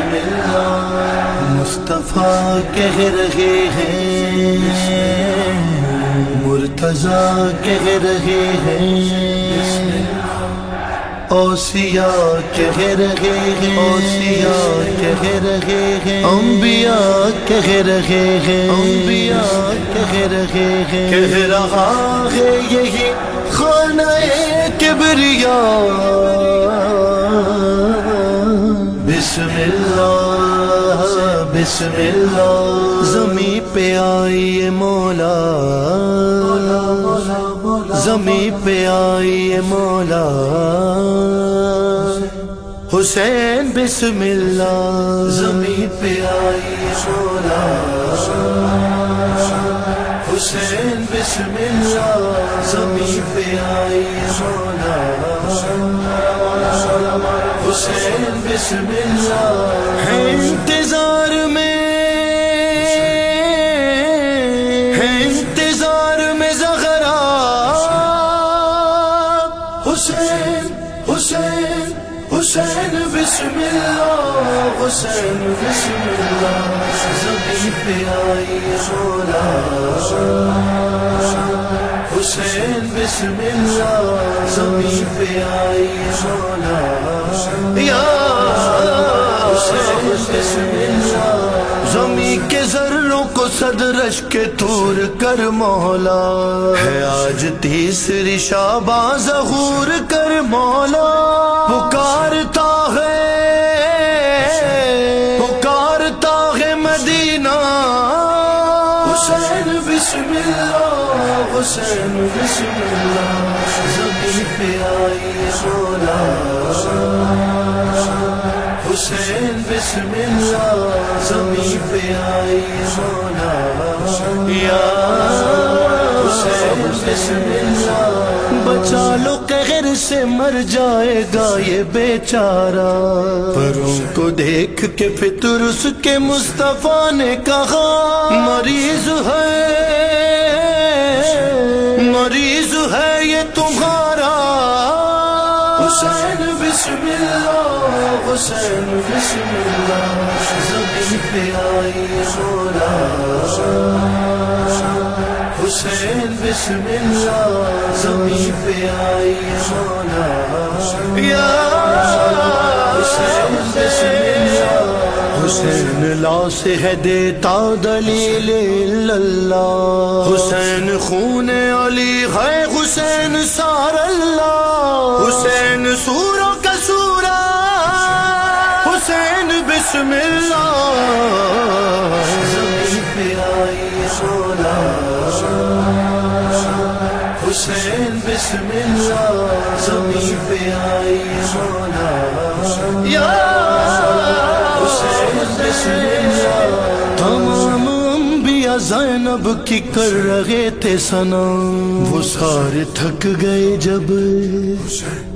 بسم اللہ مصطفیٰ کہہ رہے ہیں۔ مرتضی کہہ رہے ہیں۔ اوسیاء کہہ رہے ہیں۔ اوسیاء کہہ رہے ہیں۔ انبیاء کہہ رہے ہیں۔ انبیاء کہہ رہے ہیں۔ کہہ رہا ہے یہی خانہ کبریا بسم اللہ بسم اللہ. زمین پہ آئی مولا. زمین پہ آئی مولا. حسین بسم اللہ. زمین پہ آئی مولا. حسین بسم اللہ. زمین پہ آئی مولا. حسین بسم اللہ۔ ہے انتظار میں، ہے انتظار میں زغرا حسین حسین حسین بسم اللہ۔ حسین بسم اللہ۔ زمین پہ آئی مولا حسین بسم اللہ، زمین پہ آئی مولا یا حسین بسم اللہ، زمین کے ذروں کو صدرش کے تور کر مولا۔ ہے آج تیسری شاباں ظہور کر مولا۔ پکارتا ہے پکارتا ہے مدینہ۔ حسین بسم اللہ حسین بسم اللہ زمین پہ آئی مولا۔ حسین بسم اللہ زمین پہ آئی مولا۔ یا حسین بسم اللہ، بچا لو قہر سے مر جائے گا یہ بیچارہ۔ پروں کو دیکھ کے فطر اس کے مصطفیٰ نے کہا، مریض ہے۔ حسین، بسم اللہ زمین پہ آئی مولا۔ حسین، بسم اللہ زمین پہ آئی مولا۔ یا حسین، بسم اللہ۔ حسین لا سے ہے دیتا دلیل اللہ۔ حسین خون علی ہے حسین سار اللہ۔ حسین سوروں بسم اللہ۔ حسین بسم اللہ۔ زمین پہ آئی مولا یا حسین بسم اللہ۔ تمام انبیاء زینب کی کر رہے تھے سنم وہ سارے تھک گئے جب۔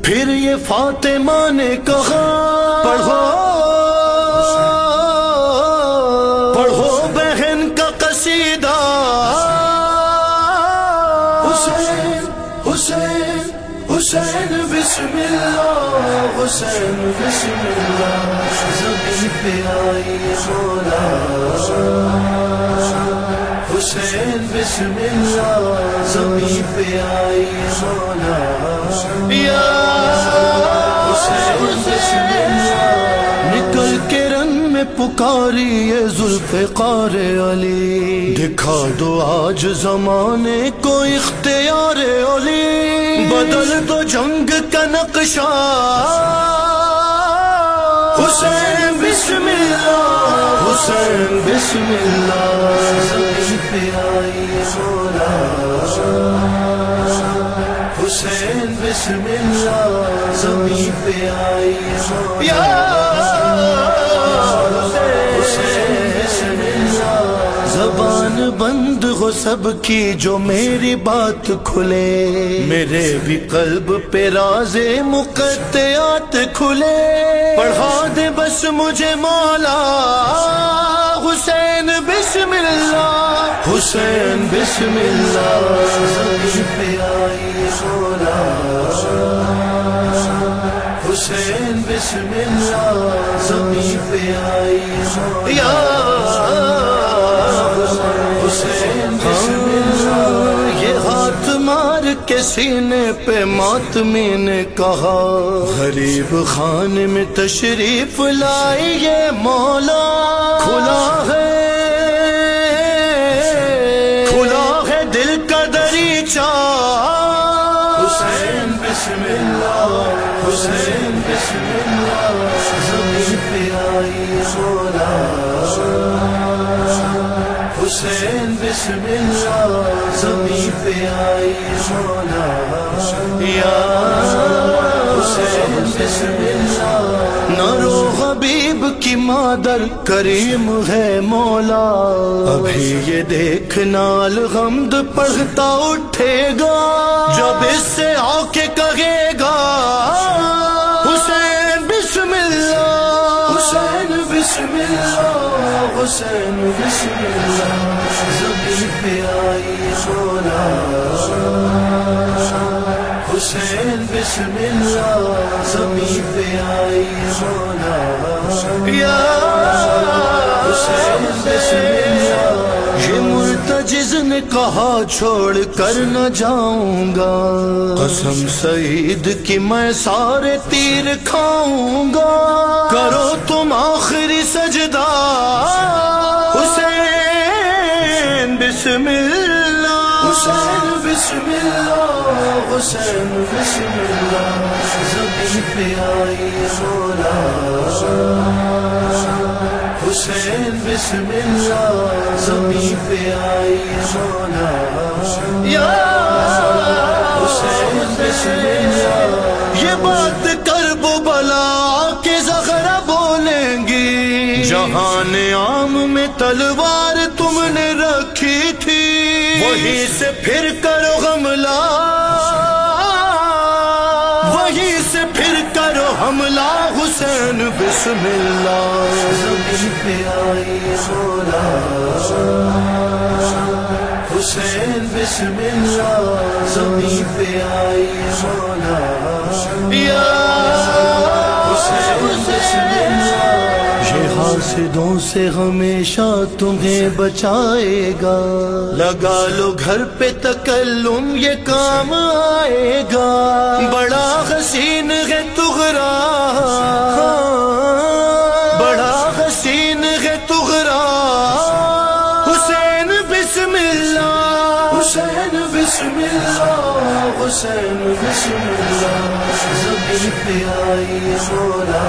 پھر یہ فاطمہ نے کہا، پڑھو۔ حسین حسین حسین بسم اللہ حسین بسم اللہ زمین پہ آئی مولا۔ حسین بسم اللہ زمین پہ آئی مولا۔ پکاری یہ زلف قار علی۔ دکھا دو آج زمانے کو اختیار علی۔ بدل دو جنگ کا نقشہ۔ حسین بسم اللہ۔ حسین بسم اللہ۔ زمین پہ آئی مولا حسین بسم اللہ۔ زمین پہ آئی مولا۔ بند ہو سب کی جو میری بات کھلے۔ میرے بھی قلب پہ راز مقدیات کھلے۔ پڑھا دے بس مجھے مولا۔ حسین بسم اللہ۔ حسین بسم اللہ۔ حسین بسم اللہ۔ زمین پہ آئی یا مار کے سینے پہ ماتمی نے کہا۔ غریب خان میں تشریف لائیے مولا۔ کھلا ہے۔ کھلا ہے دل کا دریچہ حسین بسم اللہ۔ زمین پہ آئی مولا بسم اللہ یا حسین بسم اللہ نرو حبیب کی مادر کریم ہے مولا ابھی یہ دیکھ نال غمد پڑھتا اٹھے گا جب اس سے آ کے کہے گا حسین بسم اللہ حسین بسم اللہ حسین، بسم اللہ زمین پہ آئی مولا حسین، بسم اللہ زمین پہ آئی مولا یا حسین، بسم اللہ۔ یہ مرتجز نے کہا چھوڑ کر نہ جاؤں گا قسم سعید کی میں سارے تیر کھاؤں گا کرو تم آخری سجدہ۔ حسین بسم اللہ۔ حسین بسم اللہ۔ حسین بسم اللہ۔ زمین پہ آئی مولا۔ حسین بسم اللہ زمین پہ آئی مولا یا حسین، بسم اللہ۔ یہ بات کرب بلا کے زخرا بولیں گی جہان عام میں تلوار تم نے رکھی تھی۔ وہیں سے پھر کرو حملہ حسین، بسم اللہ۔ زمین پہ آئی مولا حسین، بسم اللہ۔ زمین پہ آئی مولا یا حسین، بسم اللہ۔ حاسدوں سے ہمیشہ تمہیں بچائے گا۔ لگا لو گھر پہ تکلم، یہ کام آئے گا۔ بڑا حسین ہے تغرا حسین بسم اللہ، حسین بسم اللہ زمین پہ آئی مولا.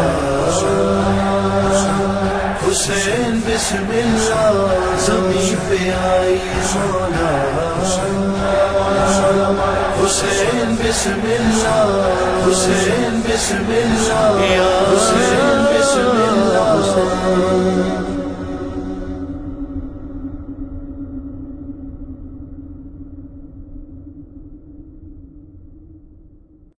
حسین بسم اللہ زمین پہ آئی مولا. حسین بسم اللہ، حسین بسم اللہ، حسین بسم اللہ.